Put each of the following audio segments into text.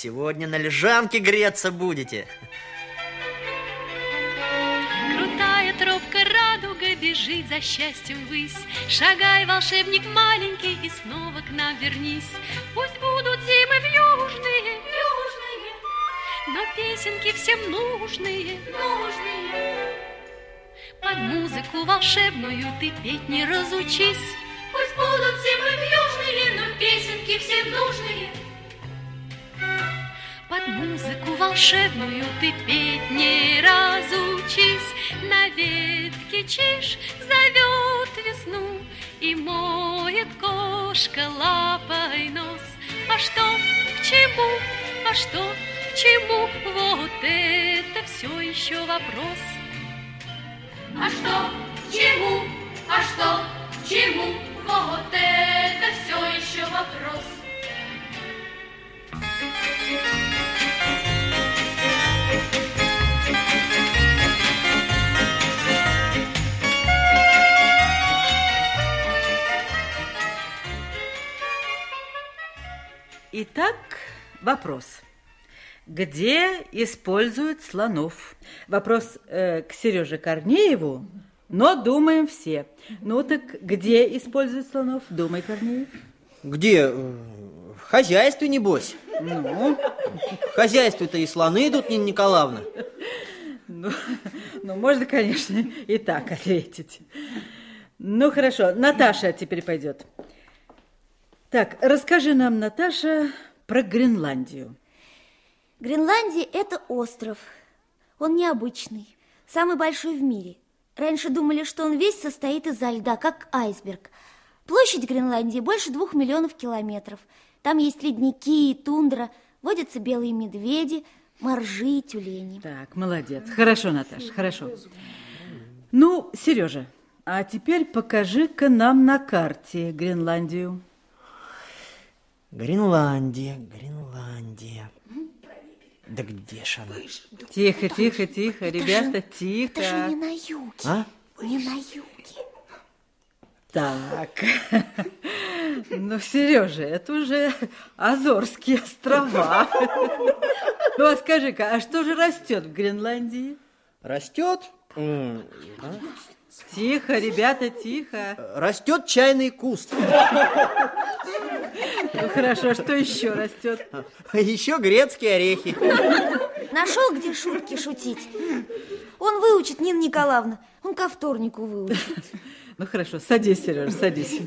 Сегодня на лежанке греться будете. Крутая тропка радуга бежит за счастьем ввысь. Шагай, волшебник маленький, и снова к нам вернись. Пусть будут зимы южные, южные, но песенки всем нужные, нужные. Под музыку волшебную ты петь не разучись. Пусть будут зимы южные, но песенки всем нужные. Музыку волшебную ты петь не разучись, На ветке чиж зовет весну, И моет кошка лапой нос. А что к чему, а что к чему, Вот это все еще вопрос. А что к чему, а что к чему, Вот это Итак, вопрос. Где используют слонов? Вопрос э, к Сереже Корнееву, но думаем все. Ну так где используют слонов? Думай, Корнеев. Где? Э, В хозяйстве, небось. Ну, В хозяйстве-то и слоны идут, Нина Николаевна. ну, ну, можно, конечно, и так ответить. Ну, хорошо, Наташа теперь пойдет. Так, расскажи нам, Наташа, про Гренландию. Гренландия – это остров. Он необычный, самый большой в мире. Раньше думали, что он весь состоит из льда, как айсберг. Площадь Гренландии больше двух миллионов километров. Там есть ледники и тундра, водятся белые медведи, моржи и тюлени. Так, молодец. Хорошо, Наташа, хорошо. Ну, Сережа, а теперь покажи-ка нам на карте Гренландию. Гренландия, Гренландия. Да где ж она? Тихо, тихо, тихо, ребята, Это же тихо. не на юге, А? не на юге. Так, ну, Сережа, это уже Азорские острова. Ну, а скажи-ка, а что же растет в Гренландии? Растет? Тихо, ребята, тихо. Растет чайный куст. Ну, хорошо, что еще растет? А еще грецкие орехи. Нашел, где шутки шутить? Он выучит, Нина Николаевна. Он ко вторнику выучит. Ну, хорошо, садись, Сережа, садись.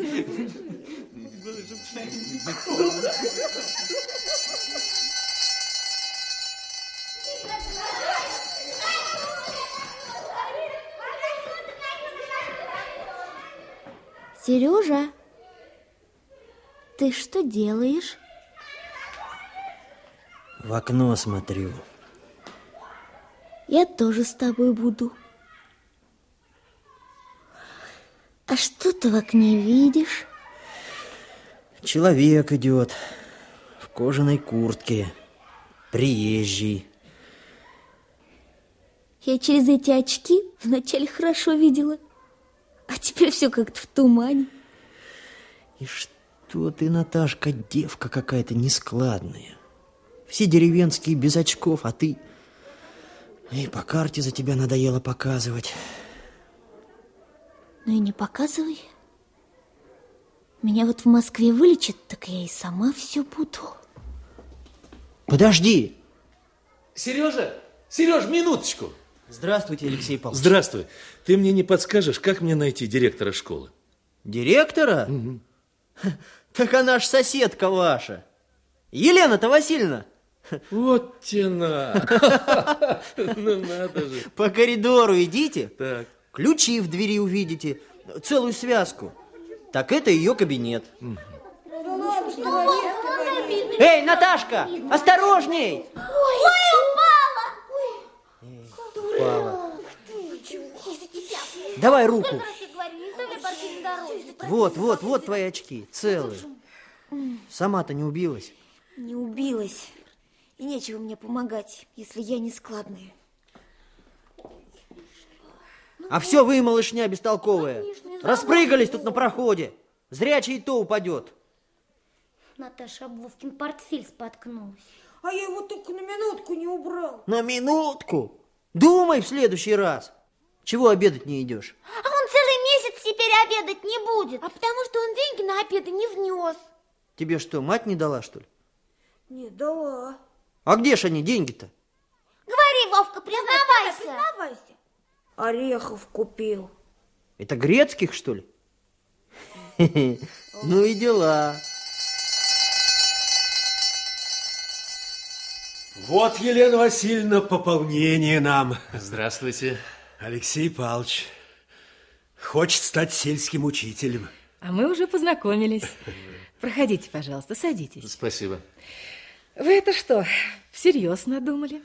Сережа, ты что делаешь? В окно смотрю. Я тоже с тобой буду. А что ты в окне видишь? Человек идет в кожаной куртке. Приезжий. Я через эти очки вначале хорошо видела, а теперь все как-то в тумане. И что ты, Наташка, девка какая-то нескладная. Все деревенские без очков, а ты... И по карте за тебя надоело показывать. Ну и не показывай. Меня вот в Москве вылечат, так я и сама все буду. Подожди! Сережа, Сереж, минуточку. Здравствуйте, Алексей Павлович. Здравствуй. Ты мне не подскажешь, как мне найти директора школы? Директора? Так она ж соседка ваша. Елена-то Васильевна. Вот тена. Ну надо же. По коридору идите, Так. ключи в двери увидите, целую связку. Так это ее кабинет. Эй, Наташка, осторожней! Упала. Давай руку. Вот, вот, вот твои очки, целые. Сама-то не убилась. Не убилась. И нечего мне помогать, если я не складная. А все вы, малышня бестолковая. Распрыгались тут на проходе. Зрячий и то упадет. Наташа об Вовкин портфель споткнулась. А я его только на минутку не убрал. На минутку. Думай в следующий раз. Чего обедать не идешь? А он целый месяц теперь обедать не будет. А потому что он деньги на обеды не внес. Тебе что, мать не дала, что ли? Не дала. А где ж они, деньги-то? Говори, Вовка, признавайся. Признавайся. Орехов купил. Это грецких, что ли? Ну и дела. Вот, Елена Васильевна, пополнение нам. Здравствуйте. Алексей Павлович хочет стать сельским учителем. А мы уже познакомились. Проходите, пожалуйста, садитесь. Спасибо. Вы это что, всерьез надумали?